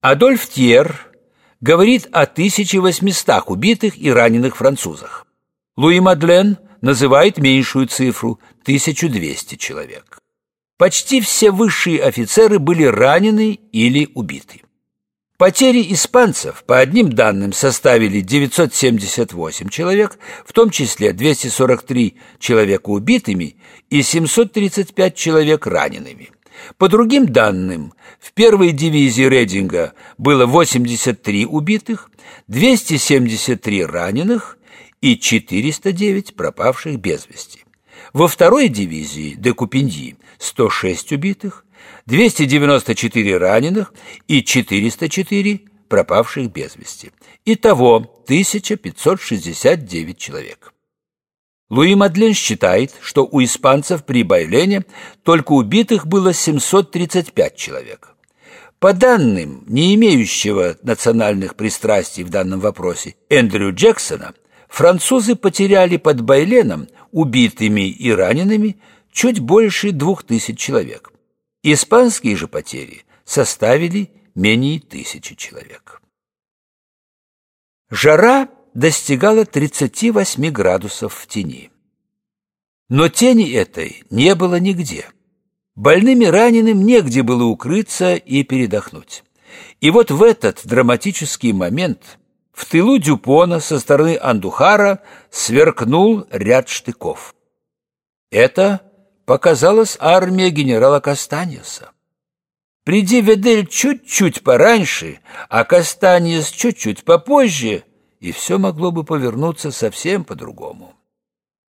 Адольф Тьер говорит о 1800 убитых и раненых французах. Луи Мадлен называет меньшую цифру – 1200 человек. Почти все высшие офицеры были ранены или убиты. Потери испанцев, по одним данным, составили 978 человек, в том числе 243 человека убитыми и 735 человек ранеными. По другим данным, в первой дивизии Рединга было 83 убитых, 273 раненых и 409 пропавших без вести. Во второй дивизии Декупиньи 106 убитых, 294 раненых и 404 пропавших без вести. Итого 1569 человек. Луи Мадлен считает, что у испанцев при Байлене только убитых было 735 человек. По данным не имеющего национальных пристрастий в данном вопросе Эндрю Джексона, французы потеряли под Байленом убитыми и ранеными чуть больше двух тысяч человек. Испанские же потери составили менее тысячи человек. Жара достигала 38 градусов в тени. Но тени этой не было нигде. Больным и раненым негде было укрыться и передохнуть. И вот в этот драматический момент в тылу Дюпона со стороны Андухара сверкнул ряд штыков. Это показалась армия генерала Кастаньеса. Приди Ведель чуть-чуть пораньше, а Кастаньес чуть-чуть попозже, и все могло бы повернуться совсем по-другому.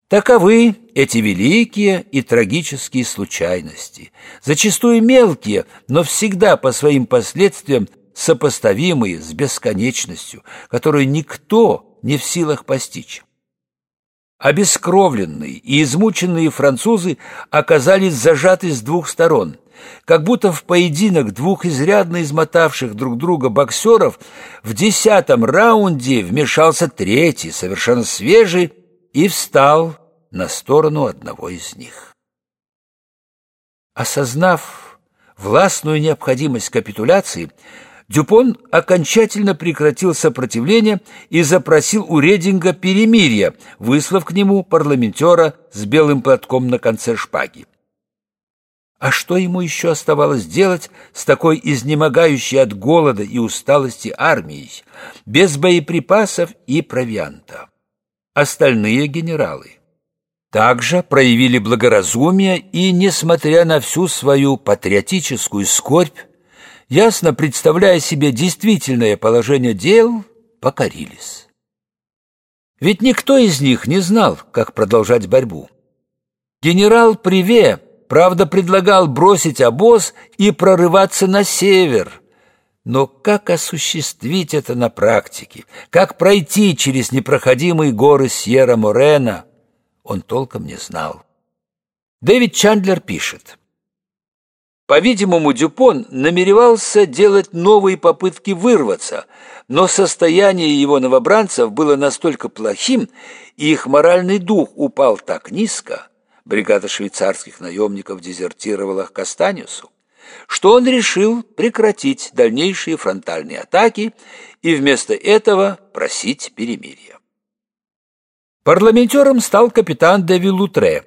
Таковы эти великие и трагические случайности, зачастую мелкие, но всегда по своим последствиям сопоставимые с бесконечностью, которую никто не в силах постичь. Обескровленные и измученные французы оказались зажаты с двух сторон, как будто в поединок двух изрядно измотавших друг друга боксеров в десятом раунде вмешался третий, совершенно свежий, и встал на сторону одного из них. Осознав властную необходимость капитуляции, Дюпон окончательно прекратил сопротивление и запросил у Рединга перемирия, выслав к нему парламентера с белым платком на конце шпаги. А что ему еще оставалось делать с такой изнемогающей от голода и усталости армией, без боеприпасов и провианта? Остальные генералы также проявили благоразумие и, несмотря на всю свою патриотическую скорбь, ясно представляя себе действительное положение дел, покорились. Ведь никто из них не знал, как продолжать борьбу. Генерал Приве, правда, предлагал бросить обоз и прорываться на север. Но как осуществить это на практике? Как пройти через непроходимые горы Сьерра-Морена? Он толком не знал. Дэвид Чандлер пишет – по-видимому, Дюпон намеревался делать новые попытки вырваться, но состояние его новобранцев было настолько плохим, и их моральный дух упал так низко, бригада швейцарских наемников дезертировала к Кастаниусу, что он решил прекратить дальнейшие фронтальные атаки и вместо этого просить перемирия. Парламентером стал капитан де Виллутре.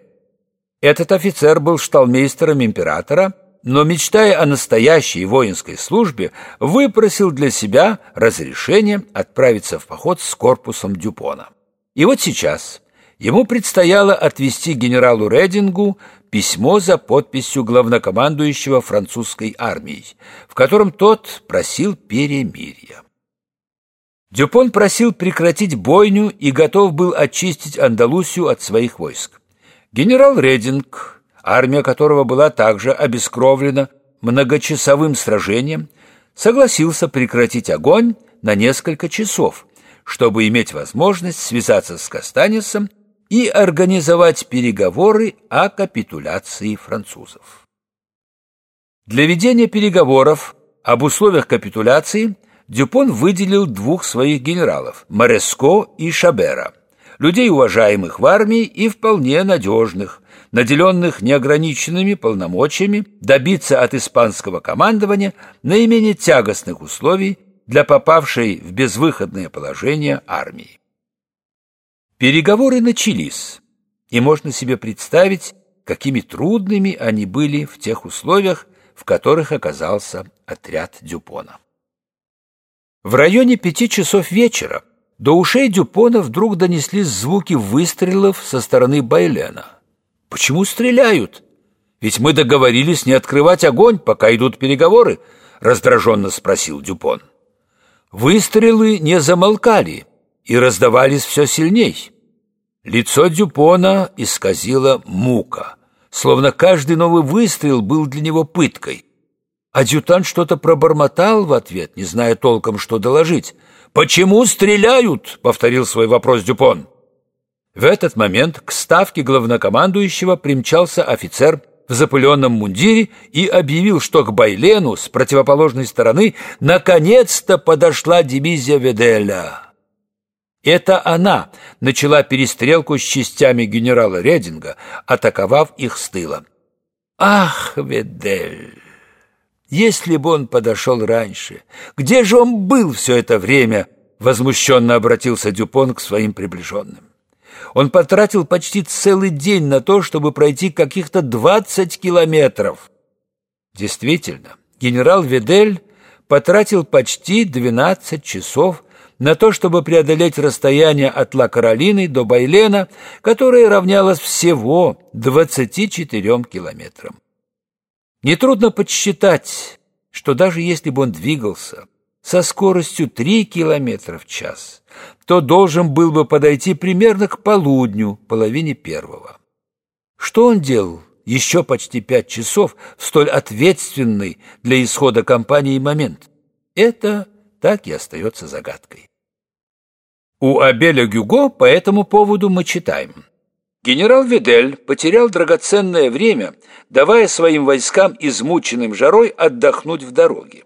Этот офицер был шталмейстером императора – но, мечтая о настоящей воинской службе, выпросил для себя разрешение отправиться в поход с корпусом Дюпона. И вот сейчас ему предстояло отвести генералу Редингу письмо за подписью главнокомандующего французской армией, в котором тот просил перемирия. Дюпон просил прекратить бойню и готов был очистить Андалусию от своих войск. Генерал Рединг армия которого была также обескровлена многочасовым сражением, согласился прекратить огонь на несколько часов, чтобы иметь возможность связаться с Кастанисом и организовать переговоры о капитуляции французов. Для ведения переговоров об условиях капитуляции Дюпон выделил двух своих генералов – Мореско и Шабера, людей, уважаемых в армии и вполне надежных – наделенных неограниченными полномочиями добиться от испанского командования наименее тягостных условий для попавшей в безвыходное положение армии. Переговоры начались, и можно себе представить, какими трудными они были в тех условиях, в которых оказался отряд Дюпона. В районе пяти часов вечера до ушей Дюпона вдруг донеслись звуки выстрелов со стороны Байлена. «Почему стреляют? Ведь мы договорились не открывать огонь, пока идут переговоры», — раздраженно спросил Дюпон. Выстрелы не замолкали и раздавались все сильней. Лицо Дюпона исказило мука, словно каждый новый выстрел был для него пыткой. Адъютант что-то пробормотал в ответ, не зная толком, что доложить. «Почему стреляют?» — повторил свой вопрос Дюпон. В этот момент к ставке главнокомандующего примчался офицер в запыленном мундире и объявил, что к Байлену с противоположной стороны наконец-то подошла дивизия Веделя. Это она начала перестрелку с частями генерала Рединга, атаковав их с тыла. «Ах, Ведель!» Если бы он подошел раньше, где же он был все это время? Возмущенно обратился Дюпон к своим приближенным. Он потратил почти целый день на то, чтобы пройти каких-то двадцать километров. Действительно, генерал Ведель потратил почти двенадцать часов на то, чтобы преодолеть расстояние от Ла-Каролины до Байлена, которое равнялось всего двадцати четырем километрам. Нетрудно подсчитать, что даже если бы он двигался со скоростью 3 км в час, то должен был бы подойти примерно к полудню, половине первого. Что он делал еще почти пять часов в столь ответственный для исхода кампании момент? Это так и остается загадкой. У Абеля Гюго по этому поводу мы читаем – Генерал Видель потерял драгоценное время, давая своим войскам, измученным жарой, отдохнуть в дороге.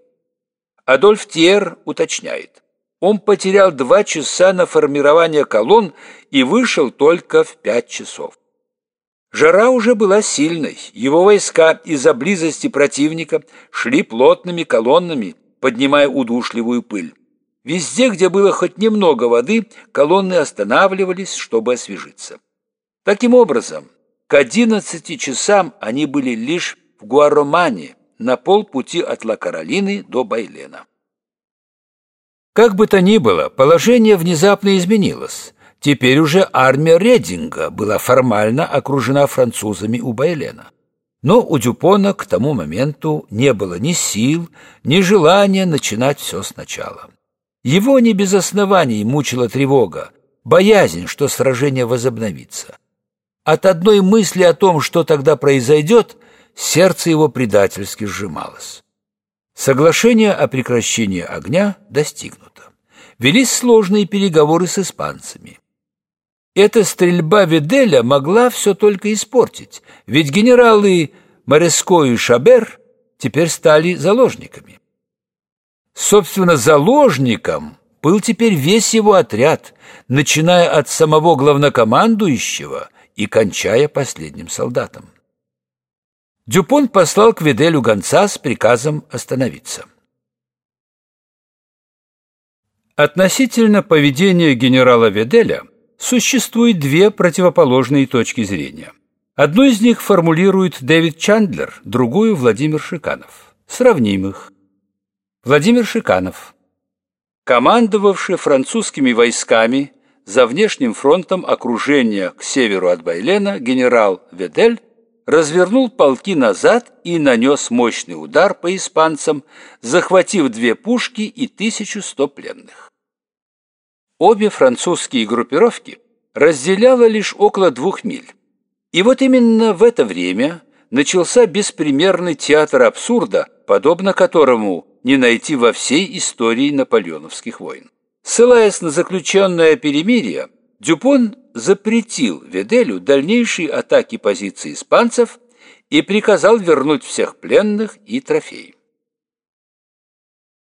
Адольф Тьер уточняет. Он потерял два часа на формирование колонн и вышел только в пять часов. Жара уже была сильной, его войска из-за близости противника шли плотными колоннами, поднимая удушливую пыль. Везде, где было хоть немного воды, колонны останавливались, чтобы освежиться. Таким образом, к одиннадцати часам они были лишь в Гуаромане, на полпути от Ла-Каролины до Байлена. Как бы то ни было, положение внезапно изменилось. Теперь уже армия Рединга была формально окружена французами у Байлена. Но у Дюпона к тому моменту не было ни сил, ни желания начинать все сначала. Его не без оснований мучила тревога, боязнь, что сражение возобновится. От одной мысли о том, что тогда произойдет, сердце его предательски сжималось. Соглашение о прекращении огня достигнуто. Велись сложные переговоры с испанцами. Эта стрельба Виделя могла все только испортить, ведь генералы Мореско и Шабер теперь стали заложниками. Собственно, заложником был теперь весь его отряд, начиная от самого главнокомандующего и кончая последним солдатом. Дюпон послал к Виделю гонца с приказом остановиться. Относительно поведения генерала Виделя существует две противоположные точки зрения. Одну из них формулирует Дэвид Чандлер, другую – Владимир Шиканов. Сравним их. Владимир Шиканов, командовавший французскими войсками за внешним фронтом окружения к северу от Байлена генерал Ведель развернул полки назад и нанес мощный удар по испанцам, захватив две пушки и 1100 пленных. Обе французские группировки разделяло лишь около двух миль. И вот именно в это время начался беспримерный театр абсурда, подобно которому не найти во всей истории наполеоновских войн. Ссылаясь на заключенное перемирие, Дюпон запретил Веделю дальнейшие атаки позиций испанцев и приказал вернуть всех пленных и трофеи.